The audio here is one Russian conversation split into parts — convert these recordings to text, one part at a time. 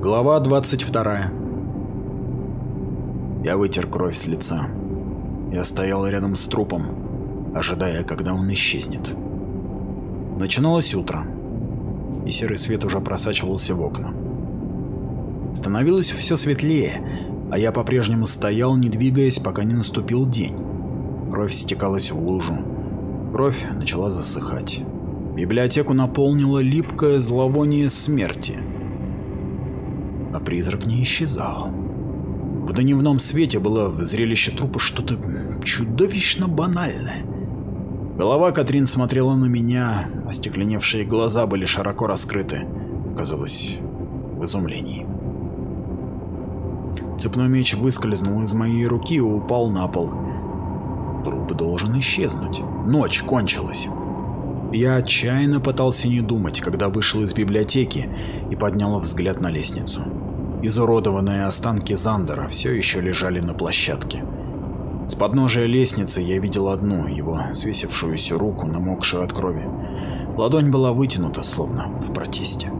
Глава 22. Я вытер кровь с лица. Я стоял рядом с трупом, ожидая, когда он исчезнет. Начиналось утро, и серый свет уже просачивался в окна. Становилось все светлее, а я по-прежнему стоял, не двигаясь, пока не наступил день. Кровь стекалась в лужу. Кровь начала засыхать. Библиотеку наполнило липкое зловоние смерти. А призрак не исчезал. В дневном свете было в зрелище трупа что-то чудовищно банальное. Голова Катрин смотрела на меня, остекленевшие глаза были широко раскрыты, казалось, в изумлении. Цепной меч выскользнул из моей руки и упал на пол. Труп должен исчезнуть. Ночь кончилась. Я отчаянно пытался не думать, когда вышел из библиотеки и поднял взгляд на лестницу. Изуродованные останки Зандера все еще лежали на площадке. С подножия лестницы я видел одну, его свесившуюся руку, намокшую от крови. Ладонь была вытянута, словно в протесте.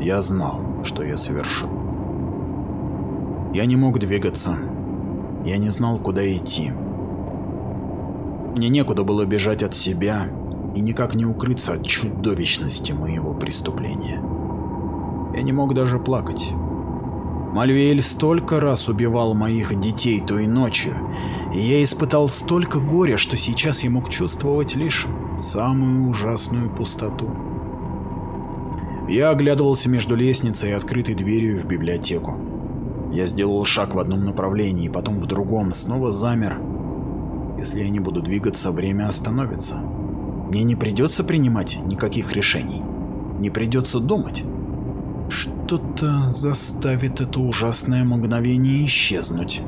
Я знал, что я совершил. Я не мог двигаться. Я не знал, куда идти. Мне некуда было бежать от себя и никак не укрыться от чудовищности моего преступления. Я не мог даже плакать. Мальвеэль столько раз убивал моих детей той ночью, и я испытал столько горя, что сейчас я мог чувствовать лишь самую ужасную пустоту. Я оглядывался между лестницей и открытой дверью в библиотеку. Я сделал шаг в одном направлении, потом в другом, снова замер. Если я не буду двигаться, время остановится. Мне не придется принимать никаких решений. Не придется думать. Что-то заставит это ужасное мгновение исчезнуть.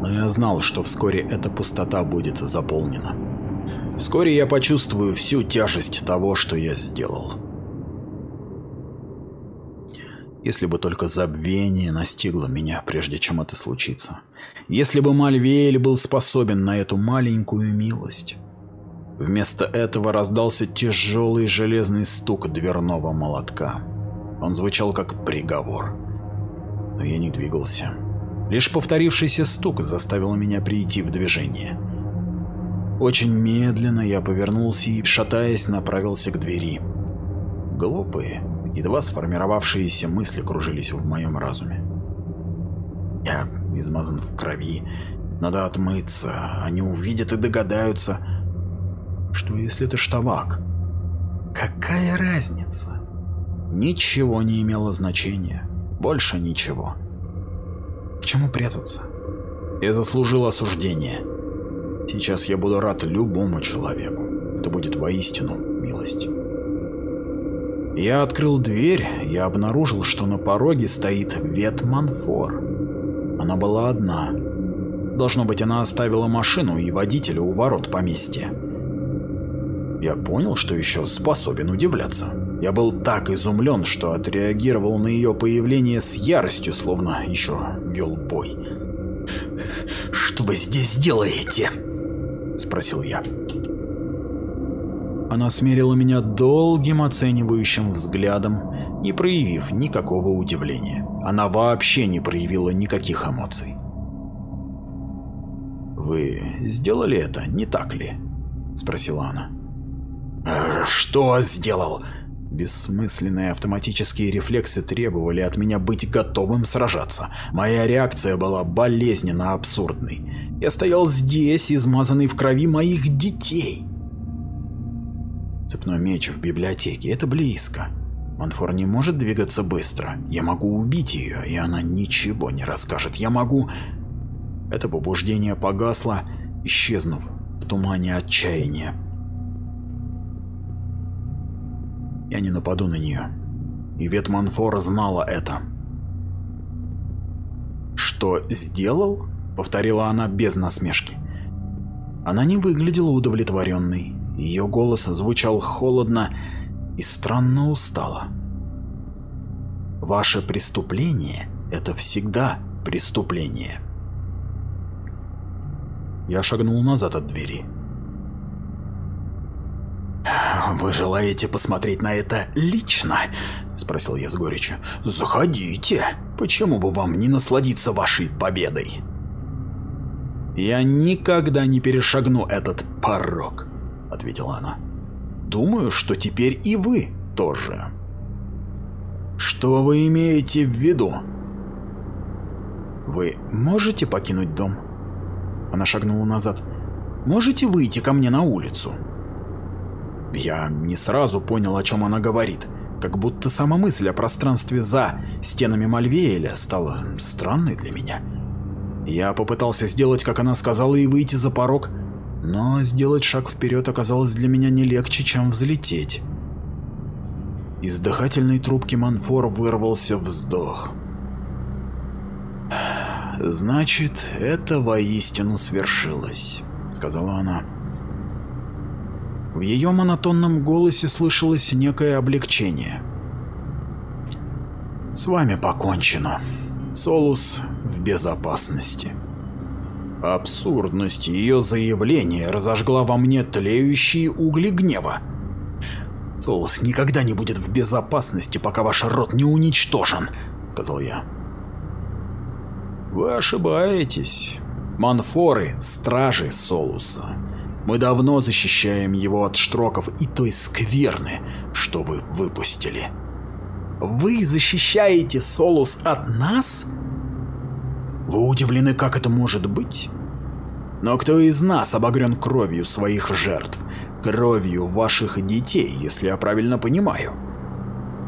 Но я знал, что вскоре эта пустота будет заполнена. Вскоре я почувствую всю тяжесть того, что я сделал. Если бы только забвение настигло меня, прежде чем это случится. Если бы Мальвеэль был способен на эту маленькую милость. Вместо этого раздался тяжелый железный стук дверного молотка. Он звучал как приговор. Но я не двигался. Лишь повторившийся стук заставил меня прийти в движение. Очень медленно я повернулся и, шатаясь, направился к двери. Глупые, Едва сформировавшиеся мысли кружились в моем разуме. Я измазан в крови, надо отмыться, они увидят и догадаются. Что если это штабак? Какая разница? Ничего не имело значения, больше ничего. К чему прятаться? Я заслужил осуждение. Сейчас я буду рад любому человеку. Это будет воистину милость. Я открыл дверь и обнаружил, что на пороге стоит Ветманфор. Она была одна. Должно быть, она оставила машину и водителя у ворот поместья. Я понял, что еще способен удивляться. Я был так изумлен, что отреагировал на ее появление с яростью, словно еще вел бой. «Что вы здесь делаете?» – спросил я. Она смерила меня долгим оценивающим взглядом, не проявив никакого удивления. Она вообще не проявила никаких эмоций. «Вы сделали это, не так ли?» – спросила она. «Что сделал?» Бессмысленные автоматические рефлексы требовали от меня быть готовым сражаться. Моя реакция была болезненно абсурдной. Я стоял здесь, измазанный в крови моих детей. Цепной меч в библиотеке, это близко. Манфор не может двигаться быстро. Я могу убить ее, и она ничего не расскажет. Я могу... Это побуждение погасло, исчезнув в тумане отчаяния. Я не нападу на нее. И Ветманфор знала это. «Что сделал?» — повторила она без насмешки. Она не выглядела удовлетворенной. Ее голос звучал холодно и странно устало. Ваше преступление – это всегда преступление. Я шагнул назад от двери. «Вы желаете посмотреть на это лично?» – спросил я с горечью. «Заходите. Почему бы вам не насладиться вашей победой?» «Я никогда не перешагну этот порог», – ответила она. «Думаю, что теперь и вы тоже». «Что вы имеете в виду?» «Вы можете покинуть дом?» Она шагнула назад. «Можете выйти ко мне на улицу?» Я не сразу понял, о чем она говорит, как будто сама мысль о пространстве за стенами Мальвеэля стала странной для меня. Я попытался сделать, как она сказала, и выйти за порог, но сделать шаг вперед оказалось для меня не легче, чем взлететь. Из дыхательной трубки Манфор вырвался вздох. «Значит, это воистину свершилось», — сказала она. В ее монотонном голосе слышалось некое облегчение. «С вами покончено. Солус в безопасности». Абсурдность ее заявления разожгла во мне тлеющие угли гнева. «Солус никогда не будет в безопасности, пока ваш род не уничтожен», — сказал я. «Вы ошибаетесь. Манфоры — стражи Солуса. Мы давно защищаем его от штроков и той скверны, что вы выпустили. Вы защищаете Солус от нас? Вы удивлены, как это может быть? Но кто из нас обогрен кровью своих жертв? Кровью ваших детей, если я правильно понимаю?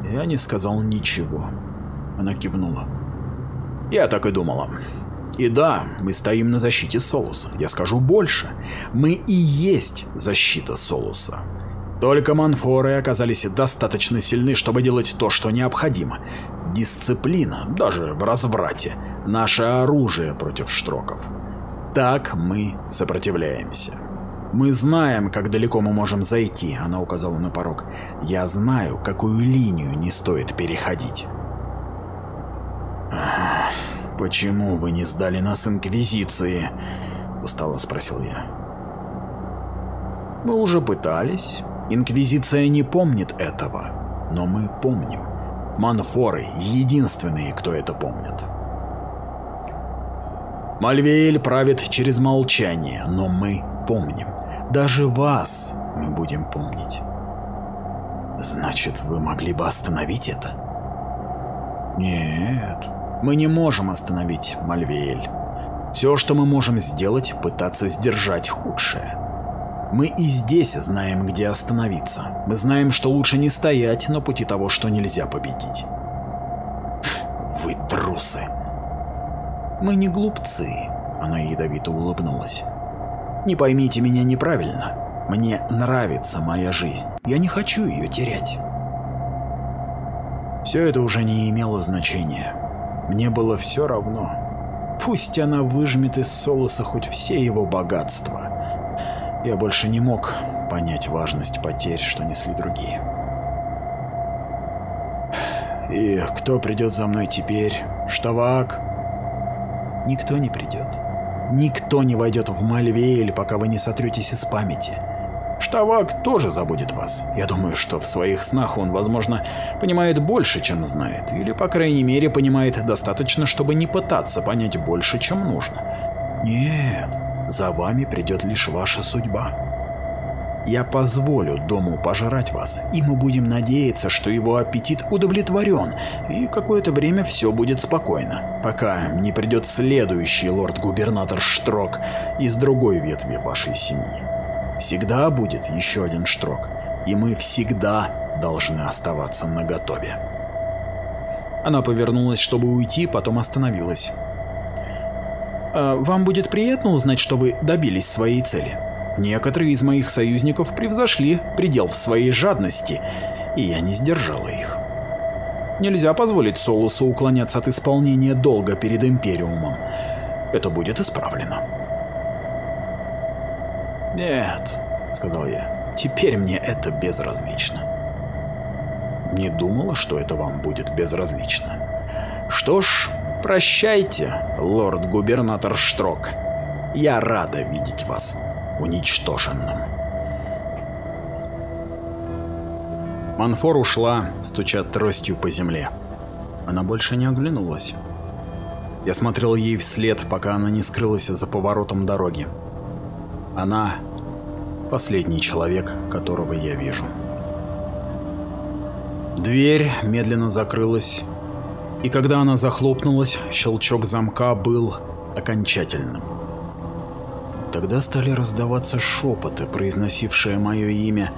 Я не сказал ничего. Она кивнула. Я так и думала. И да, мы стоим на защите Солуса. Я скажу больше. Мы и есть защита Солуса. Только манфоры оказались достаточно сильны, чтобы делать то, что необходимо. Дисциплина, даже в разврате, наше оружие против штроков. Так мы сопротивляемся. Мы знаем, как далеко мы можем зайти, она указала на порог. Я знаю, какую линию не стоит переходить. «Почему вы не сдали нас Инквизиции?» – устало спросил я. «Мы уже пытались. Инквизиция не помнит этого, но мы помним. Манфоры – единственные, кто это помнит». Мальвеэль правит через молчание, но мы помним. Даже вас мы будем помнить. Значит, вы могли бы остановить это? Нет, мы не можем остановить Мальвеэль. Все, что мы можем сделать, пытаться сдержать худшее. Мы и здесь знаем, где остановиться. Мы знаем, что лучше не стоять на пути того, что нельзя победить. Вы трусы. Мы не глупцы, она ядовито улыбнулась. Не поймите меня неправильно. Мне нравится моя жизнь. Я не хочу ее терять. Все это уже не имело значения. Мне было все равно. Пусть она выжмет из Солоса хоть все его богатства. Я больше не мог понять важность потерь, что несли другие. И кто придет за мной теперь? Штавак? Никто не придет. Никто не войдет в Мальвеэль, пока вы не сотретесь из памяти. Штавак тоже забудет вас. Я думаю, что в своих снах он, возможно, понимает больше, чем знает, или, по крайней мере, понимает достаточно, чтобы не пытаться понять больше, чем нужно. Нет, за вами придет лишь ваша судьба. Я позволю дому пожрать вас, и мы будем надеяться, что его аппетит удовлетворен, и какое-то время все будет спокойно, пока не придет следующий лорд-губернатор Штрок из другой ветви вашей семьи. Всегда будет еще один штрок, и мы всегда должны оставаться наготове. Она повернулась, чтобы уйти, потом остановилась. «А «Вам будет приятно узнать, что вы добились своей цели. Некоторые из моих союзников превзошли предел в своей жадности, и я не сдержала их. Нельзя позволить Солусу уклоняться от исполнения долга перед Империумом. Это будет исправлено». «Нет», — сказал я, — «теперь мне это безразлично». Не думала, что это вам будет безразлично. Что ж, прощайте, лорд-губернатор Штрок. Я рада видеть вас уничтоженным. Манфор ушла, стуча тростью по земле. Она больше не оглянулась. Я смотрел ей вслед, пока она не скрылась за поворотом дороги. Она — последний человек, которого я вижу. Дверь медленно закрылась, и когда она захлопнулась, щелчок замка был окончательным. Тогда стали раздаваться шепоты, произносившие мое имя,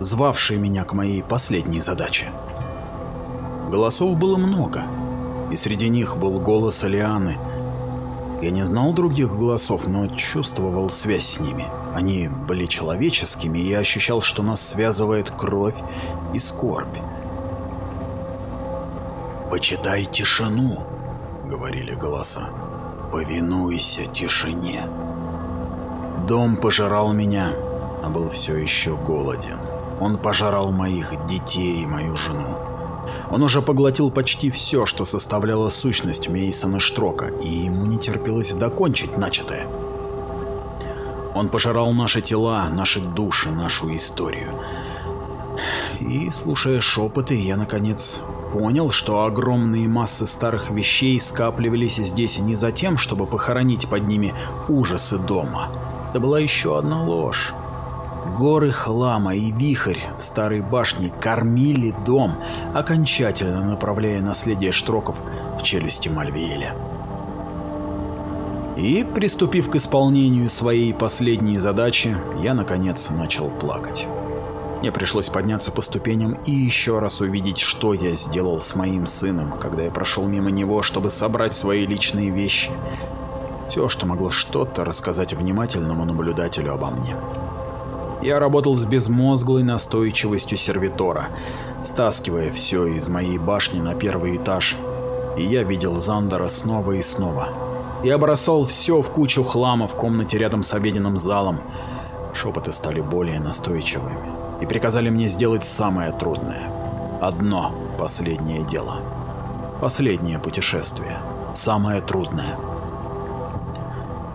звавшие меня к моей последней задаче. Голосов было много, и среди них был голос Алианы. Я не знал других голосов, но чувствовал связь с ними. Они были человеческими, и я ощущал, что нас связывает кровь и скорбь. «Почитай тишину», — говорили голоса. «Повинуйся тишине». Дом пожирал меня, а был все еще голоден. Он пожирал моих детей и мою жену. Он уже поглотил почти все, что составляло сущность Мейсона Штрока, и ему не терпелось докончить начатое. Он пожирал наши тела, наши души, нашу историю. И, слушая шепоты, я, наконец, понял, что огромные массы старых вещей скапливались здесь не за тем, чтобы похоронить под ними ужасы дома. Это была еще одна ложь. Горы хлама и вихрь в старой башне кормили дом, окончательно направляя наследие Штроков в челюсти Мальвиэля. И, приступив к исполнению своей последней задачи, я наконец начал плакать. Мне пришлось подняться по ступеням и еще раз увидеть, что я сделал с моим сыном, когда я прошел мимо него, чтобы собрать свои личные вещи. Все, что могло что-то рассказать внимательному наблюдателю обо мне. Я работал с безмозглой настойчивостью сервитора, стаскивая все из моей башни на первый этаж, и я видел Зандера снова и снова. Я бросал все в кучу хлама в комнате рядом с обеденным залом. Шепоты стали более настойчивыми и приказали мне сделать самое трудное. Одно последнее дело. Последнее путешествие. Самое трудное.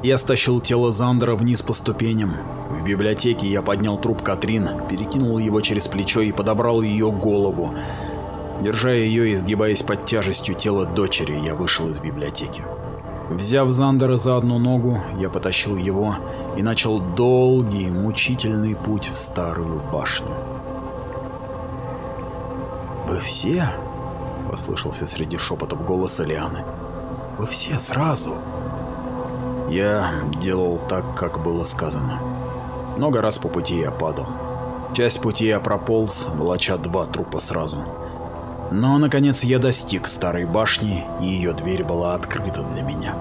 Я стащил тело Зандера вниз по ступеням. В библиотеке я поднял труп Катрин, перекинул его через плечо и подобрал ее голову. Держа ее и сгибаясь под тяжестью тела дочери, я вышел из библиотеки. Взяв Зандера за одну ногу, я потащил его и начал долгий, мучительный путь в старую башню. «Вы все?» — послышался среди шепотов голос Лианы. «Вы все сразу?» Я делал так, как было сказано. Много раз по пути я падал. Часть пути я прополз, волоча два трупа сразу. Но, наконец, я достиг старой башни, и ее дверь была открыта для меня.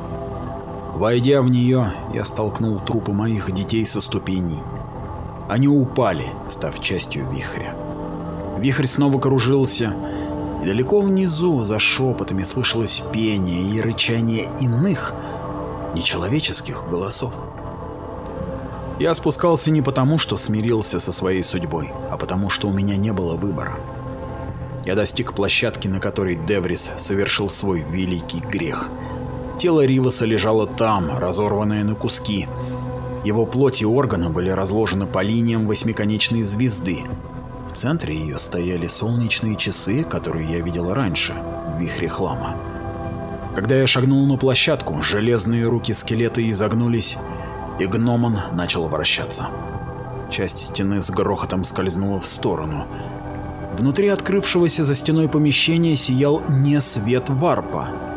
Войдя в нее, я столкнул трупы моих детей со ступеней. Они упали, став частью вихря. Вихрь снова кружился, и далеко внизу, за шепотами, слышалось пение и рычание иных, нечеловеческих голосов. Я спускался не потому, что смирился со своей судьбой, а потому, что у меня не было выбора. Я достиг площадки, на которой Деврис совершил свой великий грех — Тело Риваса лежало там, разорванное на куски. Его плоть и органы были разложены по линиям восьмиконечной звезды. В центре ее стояли солнечные часы, которые я видел раньше, в вихре хлама. Когда я шагнул на площадку, железные руки скелета изогнулись, и гномон начал вращаться. Часть стены с грохотом скользнула в сторону. Внутри открывшегося за стеной помещения сиял не свет варпа,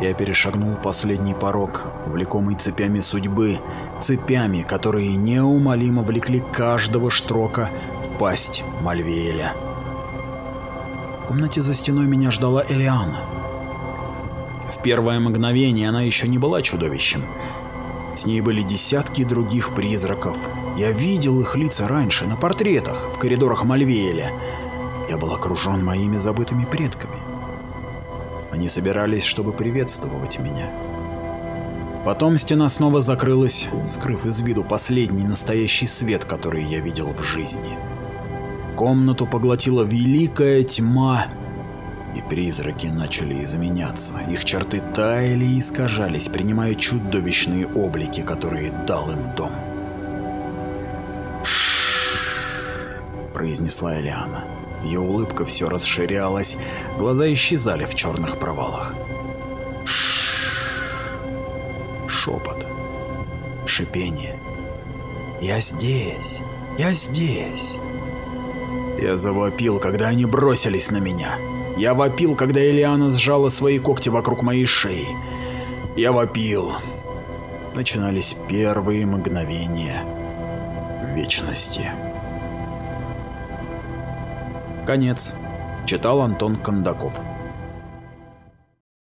я перешагнул последний порог, влекомый цепями судьбы, цепями, которые неумолимо влекли каждого штрока в пасть Мальвеэля. В комнате за стеной меня ждала Элиана. В первое мгновение она еще не была чудовищем. С ней были десятки других призраков. Я видел их лица раньше, на портретах, в коридорах Мальвеэля. Я был окружен моими забытыми предками. Они собирались, чтобы приветствовать меня. Потом стена снова закрылась, скрыв из виду последний настоящий свет, который я видел в жизни. Комнату поглотила великая тьма, и призраки начали изменяться. Их черты таяли и искажались, принимая чудовищные облики, которые дал им дом. Произнесла Элиана. Ее улыбка все расширялась, глаза исчезали в черных провалах. Шепот. Шипение. «Я здесь! Я здесь!» Я завопил, когда они бросились на меня. Я вопил, когда Элиана сжала свои когти вокруг моей шеи. Я вопил. Начинались первые мгновения вечности. Конец. Читал Антон Кондаков.